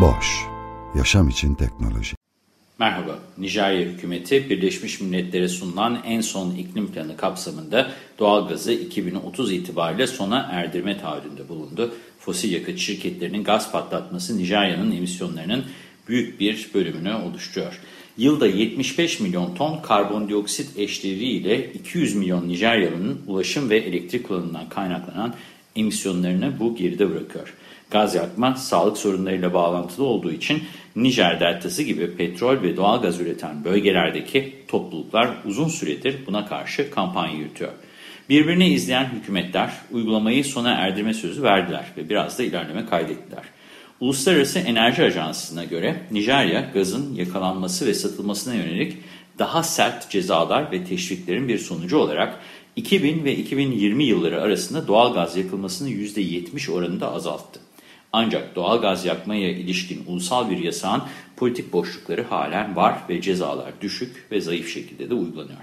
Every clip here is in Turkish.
Boş, yaşam için teknoloji. Merhaba, Nijerya hükümeti Birleşmiş Milletler'e sunulan en son iklim planı kapsamında doğalgazı 2030 itibariyle sona erdirme taahhüdünde bulundu. Fosil yakıt şirketlerinin gaz patlatması Nijerya'nın emisyonlarının büyük bir bölümünü oluşturuyor. Yılda 75 milyon ton karbondioksit eşdeğeriyle 200 milyon Nijeryalı'nın ulaşım ve elektrik kullanımından kaynaklanan emisyonlarını bu geride bırakıyor. Gaz yakma sağlık sorunlarıyla bağlantılı olduğu için Nijer deltası gibi petrol ve doğal gaz üreten bölgelerdeki topluluklar uzun süredir buna karşı kampanya yürütüyor. Birbirini izleyen hükümetler uygulamayı sona erdirme sözü verdiler ve biraz da ilerleme kaydettiler. Uluslararası Enerji Ajansı'na göre Nijerya gazın yakalanması ve satılmasına yönelik daha sert cezalar ve teşviklerin bir sonucu olarak 2000 ve 2020 yılları arasında doğal gaz yakılmasını %70 oranında azalttı. Ancak doğal gaz yakmaya ilişkin ulusal bir yasağın politik boşlukları halen var ve cezalar düşük ve zayıf şekilde de uygulanıyor.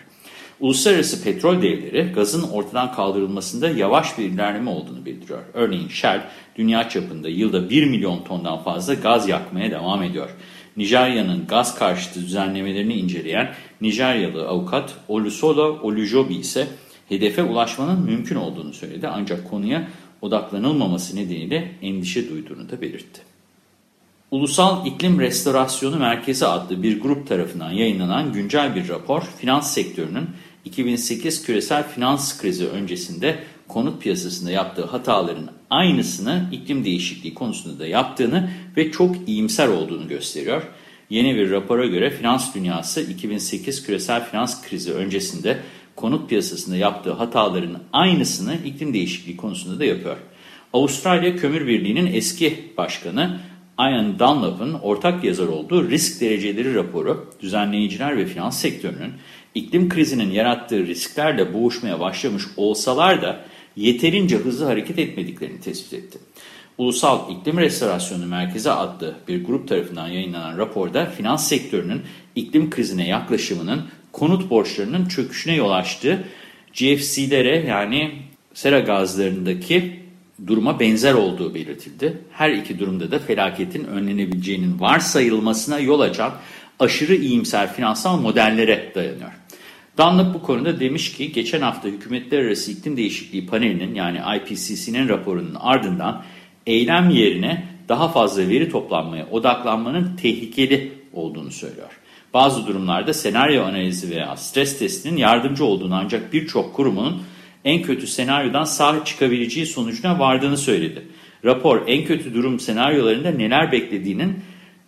Uluslararası petrol devleri gazın ortadan kaldırılmasında yavaş bir ilerleme olduğunu bildiriyor. Örneğin Shell dünya çapında yılda 1 milyon tondan fazla gaz yakmaya devam ediyor. Nijerya'nın gaz karşıtı düzenlemelerini inceleyen Nijeryalı avukat Olusolo Olujobi ise hedefe ulaşmanın mümkün olduğunu söyledi. Ancak konuya odaklanılmaması nedeniyle endişe duyduğunu da belirtti. Ulusal İklim Restorasyonu Merkezi adlı bir grup tarafından yayınlanan güncel bir rapor, finans sektörünün 2008 küresel finans krizi öncesinde konut piyasasında yaptığı hataların aynısını iklim değişikliği konusunda da yaptığını ve çok iyimser olduğunu gösteriyor. Yeni bir rapora göre finans dünyası 2008 küresel finans krizi öncesinde konut piyasasında yaptığı hataların aynısını iklim değişikliği konusunda da yapıyor. Avustralya Kömür Birliği'nin eski başkanı Ian Dunlap'ın ortak yazar olduğu risk dereceleri raporu düzenleyiciler ve finans sektörünün iklim krizinin yarattığı risklerle boğuşmaya başlamış olsalar da yeterince hızlı hareket etmediklerini tespit etti. Ulusal İklim Restorasyonu Merkezi adlı bir grup tarafından yayınlanan raporda finans sektörünün iklim krizine yaklaşımının konut borçlarının çöküşüne yol açtığı GFC'lere yani sera gazlarındaki duruma benzer olduğu belirtildi. Her iki durumda da felaketin önlenebileceğinin varsayılmasına yol açan aşırı iyimser finansal modellere dayanıyor. Dunlop bu konuda demiş ki geçen hafta Hükümetler Arası İklim Değişikliği Paneli'nin yani IPCC'nin raporunun ardından eylem yerine daha fazla veri toplanmaya odaklanmanın tehlikeli olduğunu söylüyor. Bazı durumlarda senaryo analizi veya stres testinin yardımcı olduğunu ancak birçok kurumun en kötü senaryodan sağ çıkabileceği sonucuna vardığını söyledi. Rapor en kötü durum senaryolarında neler beklediğinin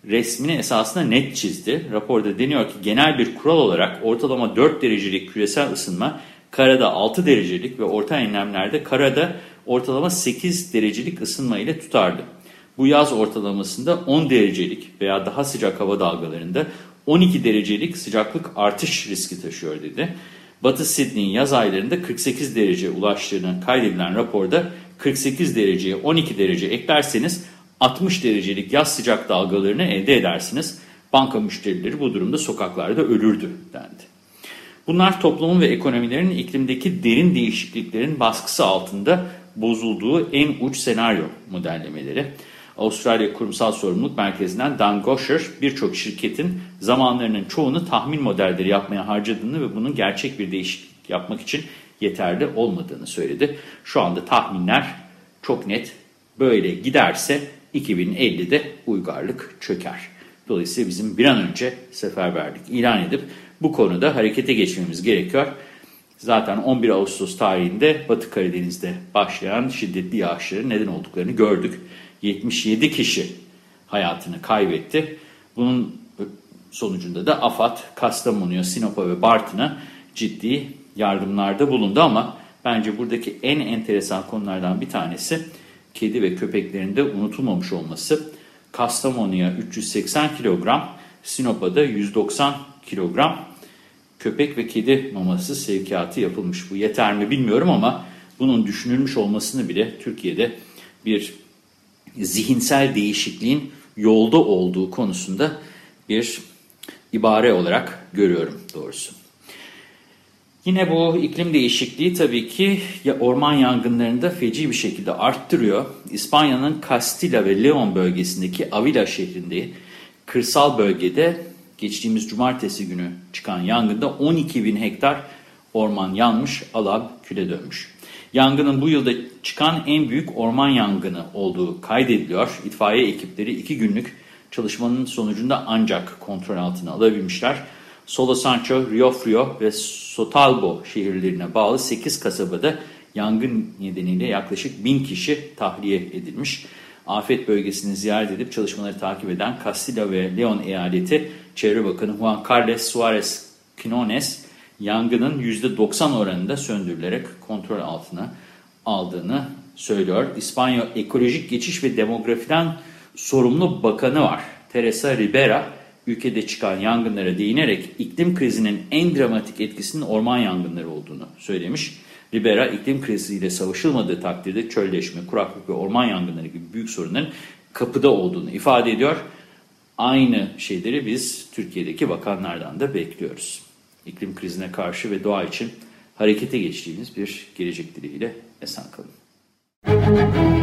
resmini esasında net çizdi. Raporda deniyor ki genel bir kural olarak ortalama 4 derecelik küresel ısınma karada 6 derecelik ve orta enlemlerde karada ortalama 8 derecelik ısınma ile tutardı. Bu yaz ortalamasında 10 derecelik veya daha sıcak hava dalgalarında 12 derecelik sıcaklık artış riski taşıyor dedi. Batı Sydney'in yaz aylarında 48 derece ulaştığını kaydedilen raporda 48 dereceye 12 derece eklerseniz 60 derecelik yaz sıcak dalgalarını elde edersiniz. Banka müşterileri bu durumda sokaklarda ölürdü dendi. Bunlar toplumun ve ekonomilerin iklimdeki derin değişikliklerin baskısı altında bozulduğu en uç senaryo modellemeleri. Avustralya Kurumsal Sorumluluk Merkezi'nden Dan Gosher birçok şirketin zamanlarının çoğunu tahmin modelleri yapmaya harcadığını ve bunun gerçek bir değişiklik yapmak için yeterli olmadığını söyledi. Şu anda tahminler çok net böyle giderse 2050'de uygarlık çöker. Dolayısıyla bizim bir an önce seferberlik ilan edip bu konuda harekete geçmemiz gerekiyor. Zaten 11 Ağustos tarihinde Batı Karadeniz'de başlayan şiddetli yağışların neden olduklarını gördük. 77 kişi hayatını kaybetti. Bunun sonucunda da AFAD, Kastamonu'ya, Sinop'a ve Bartın'a ciddi yardımlarda bulundu ama bence buradaki en enteresan konulardan bir tanesi kedi ve köpeklerinde unutulmamış olması. Kastamonu'ya 380 kilogram, Sinop'a da 190 kilogram köpek ve kedi maması sevkiyatı yapılmış. Bu yeter mi bilmiyorum ama bunun düşünülmüş olmasını bile Türkiye'de bir zihinsel değişikliğin yolda olduğu konusunda bir ibare olarak görüyorum doğrusu. Yine bu iklim değişikliği tabii ki orman yangınlarını da feci bir şekilde arttırıyor. İspanya'nın Castilla ve Leon bölgesindeki Avila şehrinde kırsal bölgede geçtiğimiz cumartesi günü çıkan yangında 12 bin hektar orman yanmış, alab küle dönmüş. Yangının bu yılda çıkan en büyük orman yangını olduğu kaydediliyor. İtfaiye ekipleri 2 günlük çalışmanın sonucunda ancak kontrol altına alabilmişler. Solo Sancho, Rio Frio ve Sotalbo şehirlerine bağlı 8 kasabada yangın nedeniyle yaklaşık 1000 kişi tahliye edilmiş. Afet bölgesini ziyaret edip çalışmaları takip eden Castilla ve Leon eyaleti Çevre Bakanı Juan Carlos Suarez Quinones yangının %90 oranında söndürülerek kontrol altına aldığını söylüyor. İspanya Ekolojik Geçiş ve Demografiden sorumlu bakanı var. Teresa Ribera ülkede çıkan yangınlara değinerek iklim krizinin en dramatik etkisinin orman yangınları olduğunu söylemiş. Libera iklim kriziyle savaşılmadığı takdirde çölleşme, kuraklık ve orman yangınları gibi büyük sorunların kapıda olduğunu ifade ediyor. Aynı şeyleri biz Türkiye'deki bakanlardan da bekliyoruz. İklim krizine karşı ve doğa için harekete geçtiğimiz bir gelecek dileğiyle esen kalın.